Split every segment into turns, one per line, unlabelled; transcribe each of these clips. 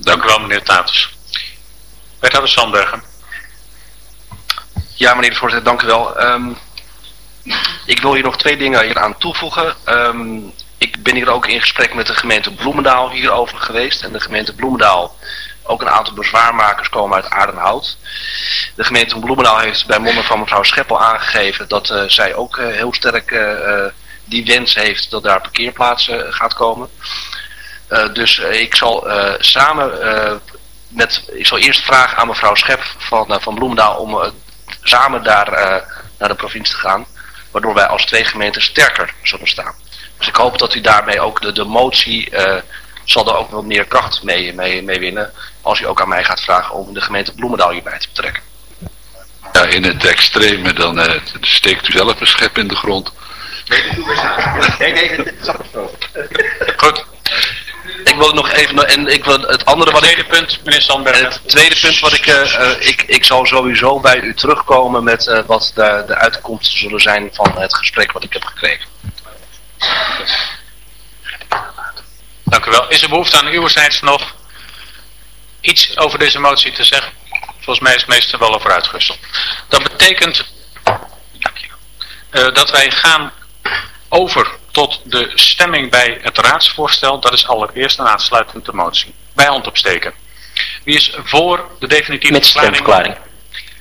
Dank u wel, meneer. Wethouder Sandbergen.
Ja, meneer de voorzitter, dank u wel. Ehm, ik wil hier nog twee dingen hier aan toevoegen. Ehm, ik ben hier ook in gesprek met de gemeente Bloemendaal hierover geweest. En de gemeente Bloemendaal, ook een aantal bezwaarmakers komen uit Aardenhout. De gemeente Bloemendaal heeft bij monden van mevrouw Scheppel aangegeven dat eh, zij ook eh, heel sterk eh, die wens heeft dat daar parkeerplaatsen gaat komen. Dus ik zal samen met, ik zal eerst vragen aan mevrouw Schep van, van Bloemendaal om samen daar naar de provincie te gaan. Waardoor wij als twee gemeenten sterker zullen staan. Dus ik hoop dat u daarmee ook de, de motie uh, zal er ook wat meer kracht mee, mee, mee winnen. Als u ook aan mij gaat vragen om de gemeente Bloemendaal hierbij te betrekken.
Ja, in het extreme dan uh, steekt u zelf een schep in de grond.
Nee, nee, nee, het zag zo. Goed. Ik wil nog even, en ik wil het andere wat
tweede punt, meneer Sandberg.
Het tweede punt wat ik, uh, ik, ik zal sowieso bij u terugkomen met uh, wat de, de uitkomsten zullen zijn van het gesprek wat ik heb gekregen.
Dank u wel. Is er behoefte aan uwerzijds nog iets over deze motie te zeggen? Volgens mij is het meestal wel over uitgewisseld. Dat betekent uh, dat wij gaan over tot de stemming bij het raadsvoorstel. Dat is allereerst een aansluitende motie. Bij hand opsteken. Wie is voor de definitieve
Met
verklaring?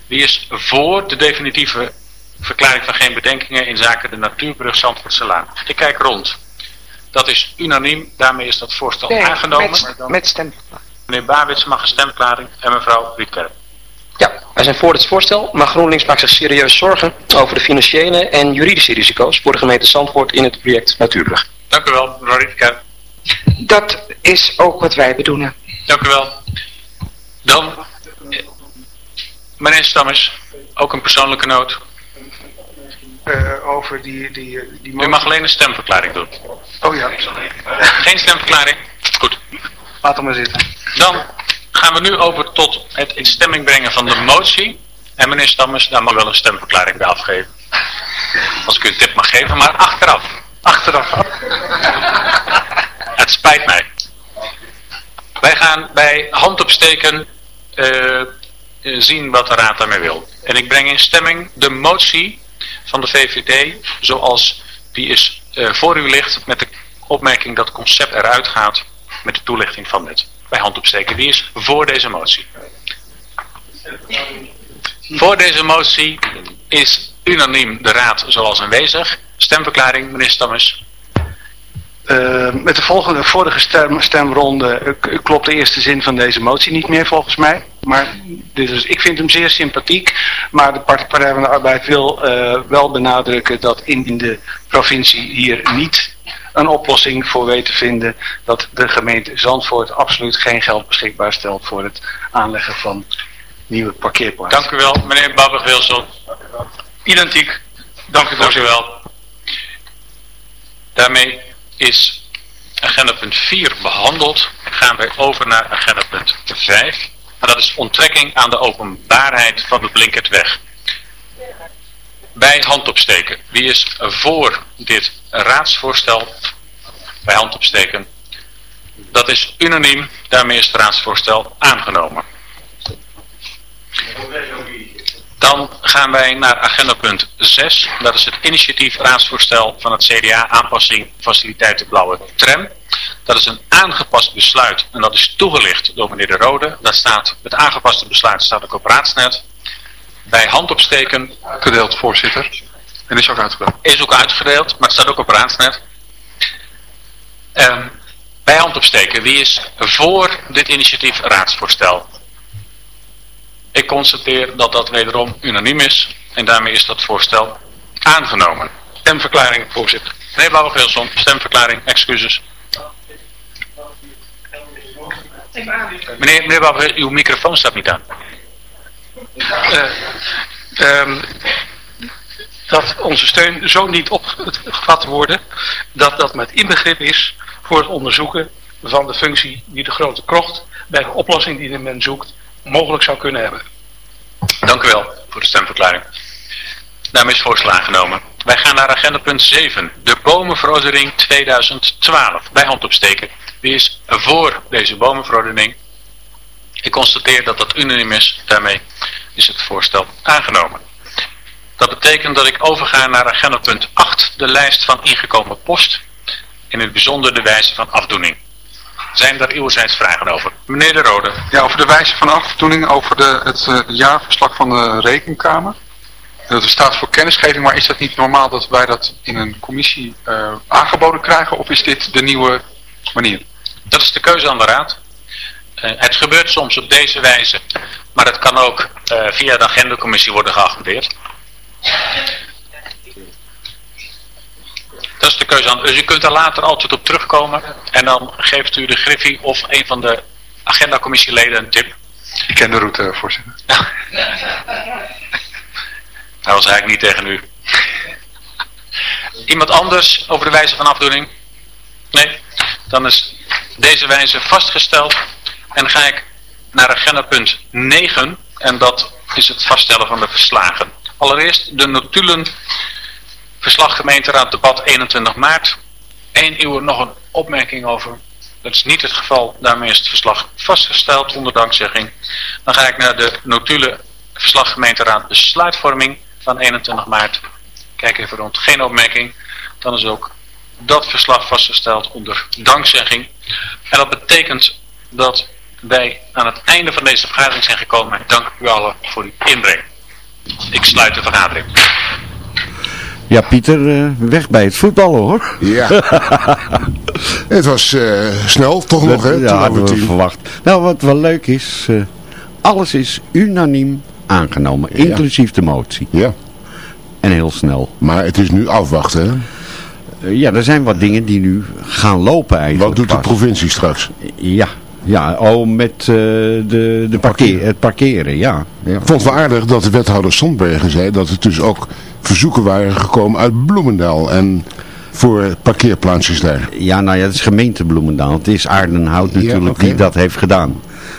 Wie is voor de definitieve verklaring van geen bedenkingen in zaken de natuurbrug Zandvoortselaan? Ik kijk rond. Dat is unaniem. Daarmee is dat voorstel
nee,
aangenomen.
Met, met stemverklaring.
Meneer Bawits mag een stemverklaring en mevrouw Rietkerk.
Ja, wij zijn voor dit voorstel, maar GroenLinks maakt zich serieus zorgen over de financiële en juridische risico's voor de gemeente Zandvoort in het project Natuurbrug.
Dank u wel, mevrouw.
Dat is ook wat wij bedoelen.
Dank u wel. Dan, meneer Stammers, ook een persoonlijke noot.
Uh, over die, die, die
U mag alleen een stemverklaring doen.
Oh ja.
Geen stemverklaring? Goed.
Laat hem maar zitten.
Dan gaan we nu over tot het in stemming brengen van de motie. En meneer Stammers, daar mag wel een stemverklaring bij afgeven. Als ik u een tip mag geven, maar achteraf.
Achteraf.
het spijt mij. Wij gaan bij handopsteken uh, zien wat de raad daarmee wil. En ik breng in stemming de motie van de VVD zoals die is uh, voor u ligt met de opmerking dat het concept eruit gaat met de toelichting van net. Bij handopsteken. Wie is voor deze motie? Voor deze motie is unaniem de raad zoals aanwezig. Stemverklaring, meneer Stammers.
Uh, met de volgende, vorige stem, stemronde uh, klopt de eerste zin van deze motie niet meer volgens mij. Maar ik vind hem zeer sympathiek. Maar de Partij van de Arbeid wil uh, wel benadrukken dat in de provincie hier niet een oplossing voor weet te vinden. Dat de gemeente Zandvoort absoluut geen geld beschikbaar stelt voor het aanleggen van nieuwe parkeerplaatsen.
Dank u wel, meneer Babbig-Wilson. Identiek. Dank u, u wel. Daarmee is agenda punt 4 behandeld. Gaan wij over naar agenda punt 5. Maar dat is onttrekking aan de openbaarheid van de Blinkertweg. Bij handopsteken. Wie is voor dit raadsvoorstel? Bij handopsteken. Dat is unaniem. Daarmee is het raadsvoorstel aangenomen. Dan gaan wij naar agenda punt 6. Dat is het initiatief raadsvoorstel van het CDA aanpassing faciliteiten blauwe tram. Dat is een aangepast besluit en dat is toegelicht door meneer De Rode. Daar staat, het aangepaste besluit staat ook op raadsnet. Bij handopsteken.
Gedeeld voorzitter. En is ook uitgedeeld.
Is ook uitgedeeld, maar het staat ook op raadsnet. Um, bij handopsteken. Wie is voor dit initiatief raadsvoorstel? Ik constateer dat dat wederom unaniem is en daarmee is dat voorstel aangenomen. Stemverklaring, voorzitter. Meneer Blauwe-Wilson, stemverklaring, excuses. Meneer, meneer Blauwe, uw microfoon staat niet aan.
Uh, um, dat onze steun zo niet opgevat worden dat dat met inbegrip is voor het onderzoeken van de functie die de grote krocht bij de oplossing die men zoekt mogelijk zou kunnen hebben.
Dank u wel voor de stemverklaring. Daarmee is voorstel aangenomen. Wij gaan naar agenda punt 7. De bomenverordening 2012. Bij hand opsteken. Wie is voor deze bomenverordening? Ik constateer dat dat unaniem is. Daarmee is het voorstel aangenomen. Dat betekent dat ik overga naar agenda punt 8, de lijst van ingekomen post. In het bijzonder de wijze van afdoening. Zijn er uwzijds vragen over? Meneer De Rode.
Ja, over de wijze van afdoening, over de, het eh, jaarverslag van de rekenkamer. Dat staat voor kennisgeving, maar is dat niet normaal dat wij dat in een commissie eh, aangeboden krijgen? Of is dit de nieuwe manier?
Dat is de keuze aan de raad. Eh, het gebeurt soms op deze wijze, maar het kan ook eh, via de agendacommissie worden geagendeerd. Dat is de keuze aan. Dus u kunt er later altijd op terugkomen en dan geeft u de Griffie of een van de agendacommissieleden een tip.
Ik ken de route, voorzitter.
Dat was eigenlijk niet tegen u. Iemand anders over de wijze van afdoening? Nee? Dan is deze wijze vastgesteld. En dan ga ik naar agenda punt 9. En dat is het vaststellen van de verslagen. Allereerst de notulen. Verslag gemeenteraad debat 21 maart. Eén uur nog een opmerking over. Dat is niet het geval. Daarmee is het verslag vastgesteld onder dankzegging. Dan ga ik naar de notulen verslag gemeenteraad besluitvorming van 21 maart. Kijk even rond. Geen opmerking. Dan is ook dat verslag vastgesteld onder dankzegging. En dat betekent dat wij aan het einde van deze vergadering zijn gekomen. Dank u allen voor uw inbreng. Ik sluit de vergadering.
Ja, Pieter, eh, weg bij het voetballen hoor.
Ja. het was eh, snel, toch nog hè?
ja, hadden we verwacht. Nou, wat wel leuk is, eh, alles is unaniem aangenomen, inclusief de motie.
Ja,
En heel snel.
maar het is nu afwachten hè?
Ja, er zijn wat dingen die nu gaan lopen eigenlijk.
Wat doet de provincie straks?
Ja, ja, oh, met eh, de, de parkeer, het parkeren, ja. ja.
Ik vond het wel aardig dat de wethouder Sondbergen zei dat er dus ook verzoeken waren gekomen uit Bloemendaal en voor parkeerplaatsjes daar.
Ja, nou ja, het is gemeente Bloemendaal. Het is Aardenhout natuurlijk die dat heeft gedaan.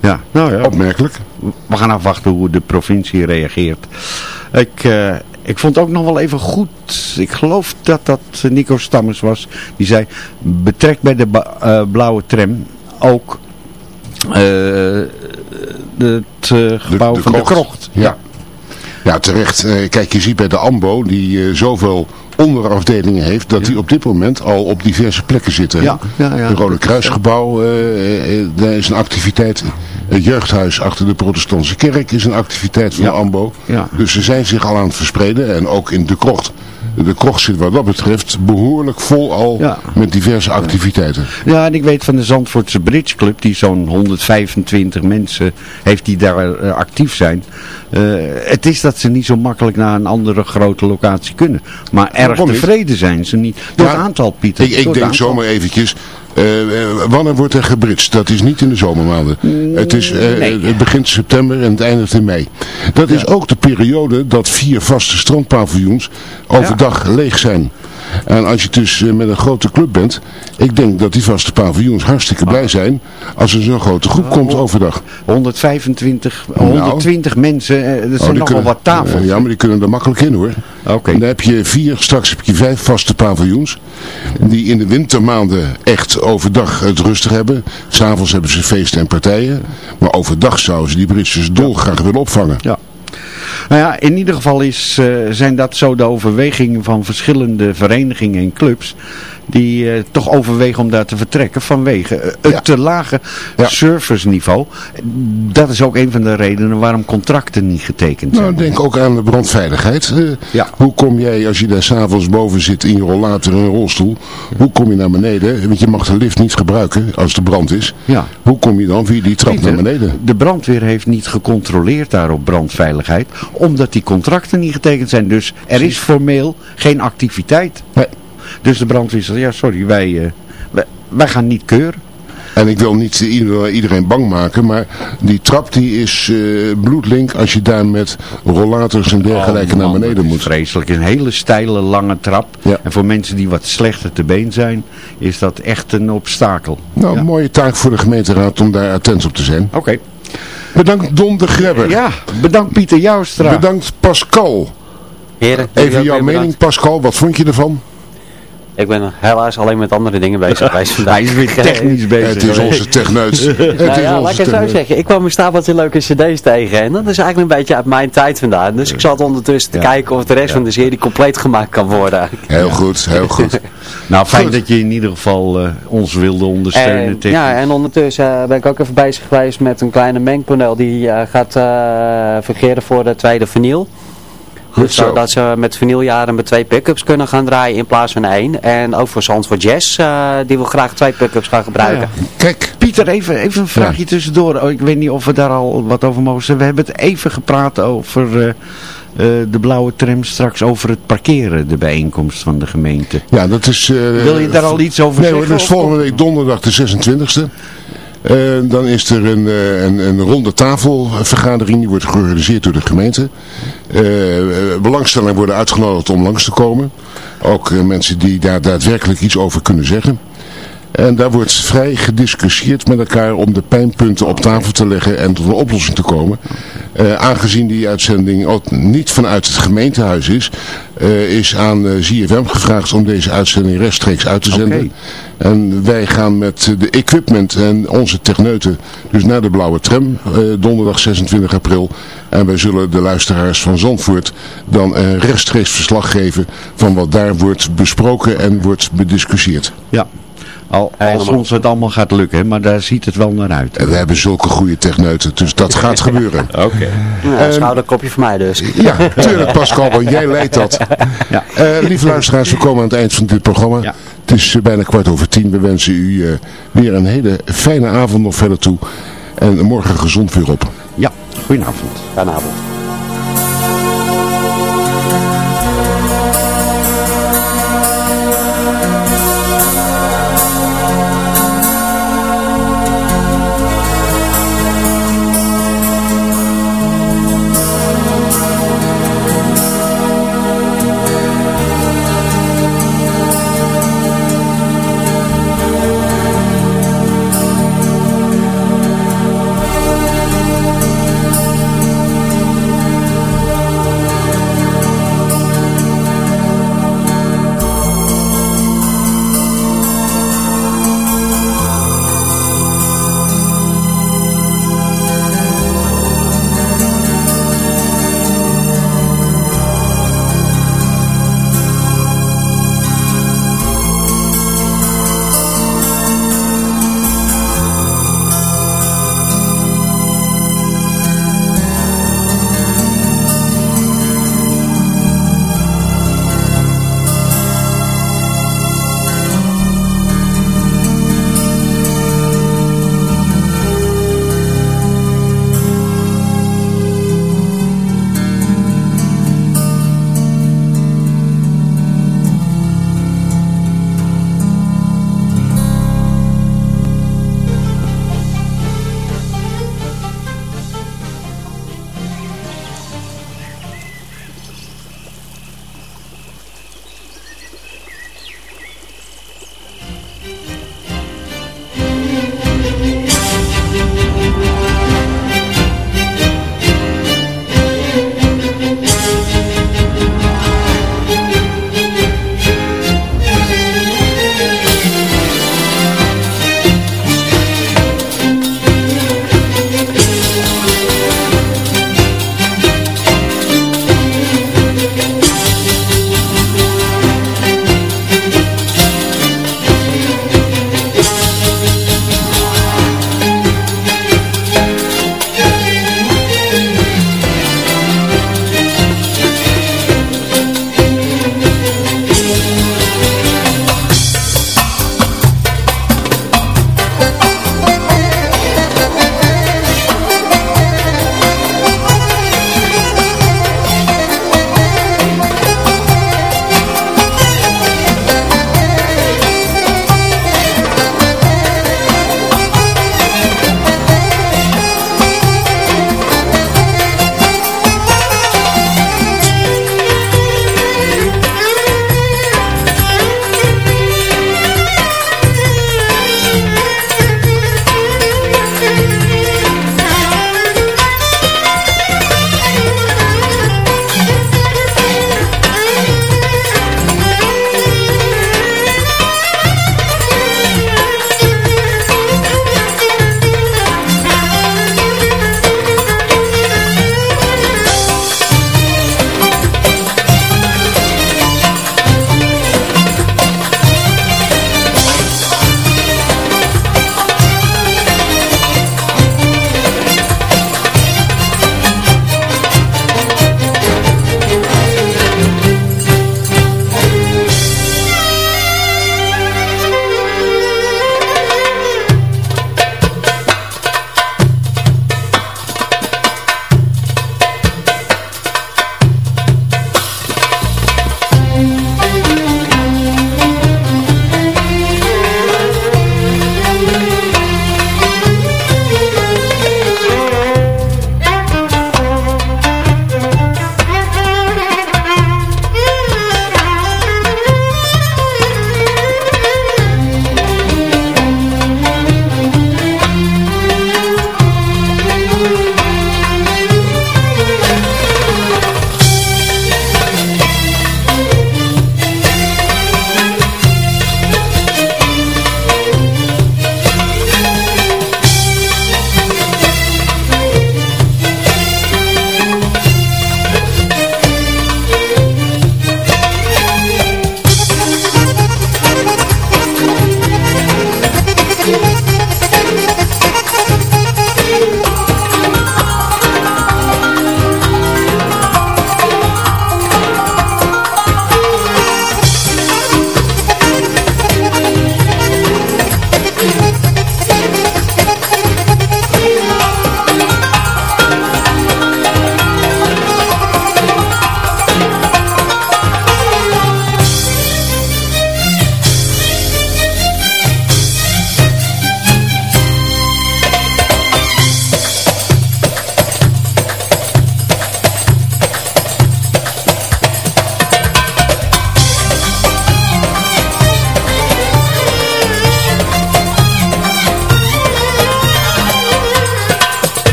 Ja, nou ja,
Opmerkelijk.
we gaan afwachten hoe de provincie reageert. Ik, eh, ik vond ook nog wel even goed, ik geloof dat dat Nico Stammers was, die zei, betrek bij de eh, blauwe tram ook eh, het eh, gebouw van de krocht.
Ja. ja, terecht. Eh, kijk, je ziet bij de AMBO, die zoveel onderafdelingen heeft, dat die op dit moment al op diverse plekken zitten.
Ja, ja, ja.
Het Rode Kruisgebouw, daar is een activiteit. Het jeugdhuis achter de protestantse kerk is een activiteit van
Ja.
de AMBO.
Ja.
Dus ze zijn zich al aan het verspreiden en ook in de krocht. De krocht zit wat dat betreft behoorlijk vol al
Ja.
met diverse activiteiten.
Ja, en ik weet van de Zandvoortse Bridge Club, die zo'n 125 mensen heeft die daar eh, actief zijn. Eh, het is dat ze niet zo makkelijk naar een andere grote locatie kunnen. Maar erg tevreden zijn ze niet. Door
Ja,
het aantal, Pieter.
Ik, denk
aantal.
zomaar eventjes, wanneer wordt er gebritst? Dat is niet in de zomermaanden. het, is, eh,
Mm, nee.
het begint september en het eindigt in mei. Dat is ook de periode dat vier vaste strandpaviljoens overdag leeg zijn. En als je dus eh, met een grote club bent, ik denk dat die vaste paviljoens hartstikke blij zijn als er zo'n grote groep
Oh.
komt overdag.
125, 120 mensen, eh, dat
Oh,
zijn
die
nog
kunnen-
wel wat tafels.
eh, ja, maar die kunnen er makkelijk in hoor.
Oké.
En dan heb je vier, straks heb je vijf vaste paviljoens. Die in de wintermaanden echt overdag het rustig hebben. S'avonds hebben ze feesten en partijen. Maar overdag zouden ze die Britsers dolgraag willen opvangen.
Ja. Nou ja, in ieder geval is, eh, zijn dat zo de overwegingen van verschillende verenigingen en clubs die eh, toch overwegen om daar te vertrekken vanwege eh, het
Ja.
te lage
Ja.
serviceniveau. Dat is ook een van de redenen waarom contracten niet getekend zijn.
Nou, denk ook aan de brandveiligheid. Eh,
Ja.
Hoe kom jij, als je daar s'avonds boven zit in je rollator en een rolstoel, hoe kom je naar beneden? Want je mag de lift niet gebruiken als er brand is.
Ja.
Hoe kom je dan via die trap naar beneden?
De brandweer heeft niet gecontroleerd daar op brandveiligheid, omdat die contracten niet getekend zijn. Dus er is formeel geen activiteit.
Nee.
Dus de brandweer zegt, ja sorry, wij, eh, wij, wij gaan niet keuren.
En ik wil niet ieder- iedereen bang maken, maar die trap die is eh, bloedlink als je daar met rollators en dergelijke
Oh,
naar beneden
dat is
moet.
Vreselijk. Een hele steile, lange trap.
Ja.
En voor mensen die wat slechter te been zijn, is dat echt een obstakel.
Nou,
Ja.
mooie taak voor de gemeenteraad om daar attent op te zijn.
Oké.
Bedankt Don de Grebber.
Ja, bedankt Pieter Joustra.
Bedankt Pascal.
Heren,
Even jouw mening
bedankt.
Pascal, wat vond je ervan?
Ik ben helaas alleen met andere dingen bezig geweest vandaag.
Hij is weer technisch bezig.
Het is onze techneut. Het
nou
is
ja,
onze
laat ik het zo zeggen. Ik kwam een stapeltje leuke cd's tegen. En dat is eigenlijk een beetje uit mijn tijd vandaan. Dus ik zat ondertussen te kijken of de rest van de serie compleet gemaakt kan worden.
Heel goed, heel goed.
Nou, fijn
Goed.
dat je in ieder geval eh, ons wilde ondersteunen.
En, ja, en ondertussen eh, ben ik ook even bezig geweest met een kleine mengpaneel die eh, gaat eh fungeren voor de tweede vinyl.
Goed
Dus
zo.
zodat ze met vinyljaren met twee pick-ups kunnen gaan draaien in plaats van één. En ook voor Zandvoort Jazz, eh, die wil graag twee pick-ups gaan gebruiken.
Kijk,
Pieter, even, even een vraagje tussendoor. Oh, ik weet niet of we daar al wat over mogen zeggen. We hebben het even gepraat over eh, eh, de blauwe tram straks over het parkeren, de bijeenkomst van de gemeente.
ja, dat is... eh,
Wil je daar al iets over
Nee
zeggen?
dat is volgende week donderdag de 26e. Eh, dan is er een, eh, een, een ronde tafelvergadering, die wordt georganiseerd door de gemeente. Eh, belangstellenden worden uitgenodigd om langs te komen. Ook eh, mensen die daar daadwerkelijk iets over kunnen zeggen. En daar wordt vrij gediscussieerd met elkaar om de pijnpunten op tafel te leggen en tot een oplossing te komen. Eh, aangezien die uitzending ook niet vanuit het gemeentehuis is, eh, is aan eh, ZFM gevraagd om deze uitzending rechtstreeks uit te zenden. En wij gaan met de equipment en onze techneuten dus naar de blauwe tram, donderdag 26 april. En wij zullen de luisteraars van Zandvoort dan een rechtstreeks verslag geven van wat daar wordt besproken en wordt bediscussieerd.
Ja. Al, als ons het allemaal gaat lukken, maar daar ziet het wel naar uit.
En we hebben zulke goede techneuten, dus dat gaat gebeuren.
Oké.
Ja,
Ehm,
schouderklopje voor mij dus.
Ja, tuurlijk Pascal, want jij leidt dat.
Ja.
Eh, lieve luisteraars, we komen aan het eind van dit programma.
Ja.
Het is eh, bijna kwart over tien. We wensen u eh, weer een hele fijne avond nog verder toe. En morgen gezond weer op.
Ja, goedenavond.
Fijne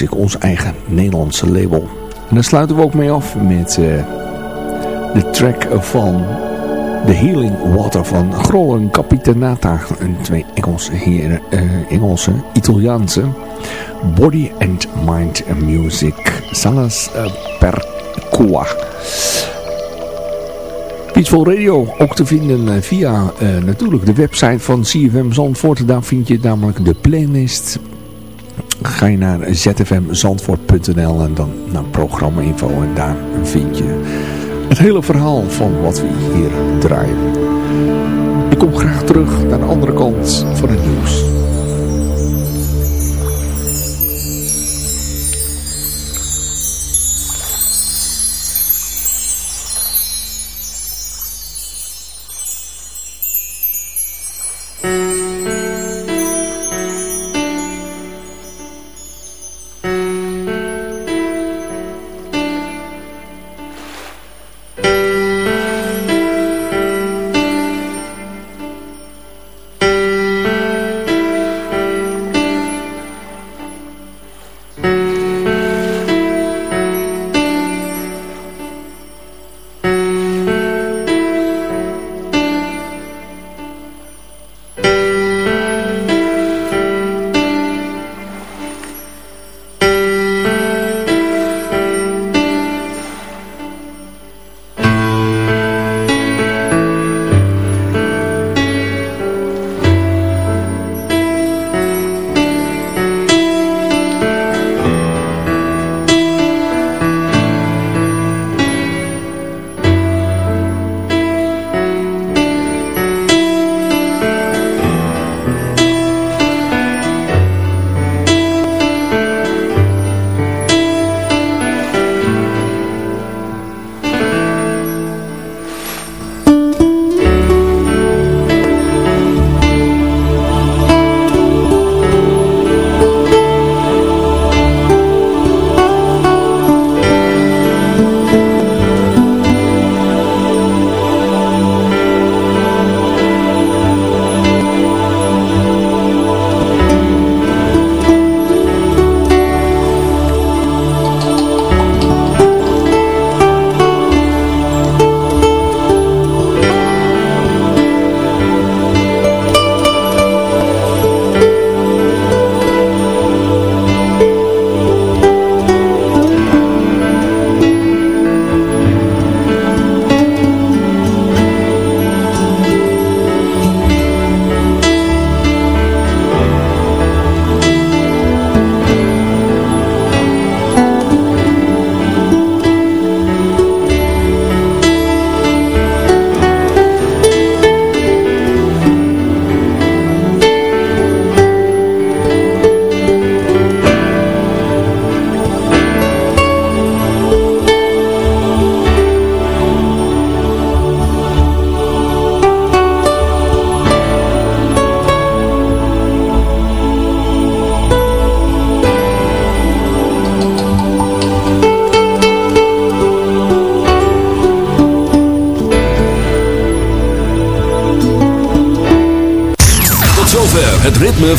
Music, ons eigen Nederlandse label. En daar sluiten we ook mee af met uh, de track van The Healing Water van Grollen Capitanata. En twee Engelse heren, uh, Engelse, Italiaanse. Body and Mind Music. Salas uh, Percua. Peaceful Radio ook te vinden via natuurlijk de website van CFM Zandvoort. Daar vind je namelijk de playlist. Ga je naar zfmzandvoort.nl en dan naar programma info en daar vind je het hele verhaal van wat we hier draaien. Ik kom graag terug naar de andere kant van het nieuws.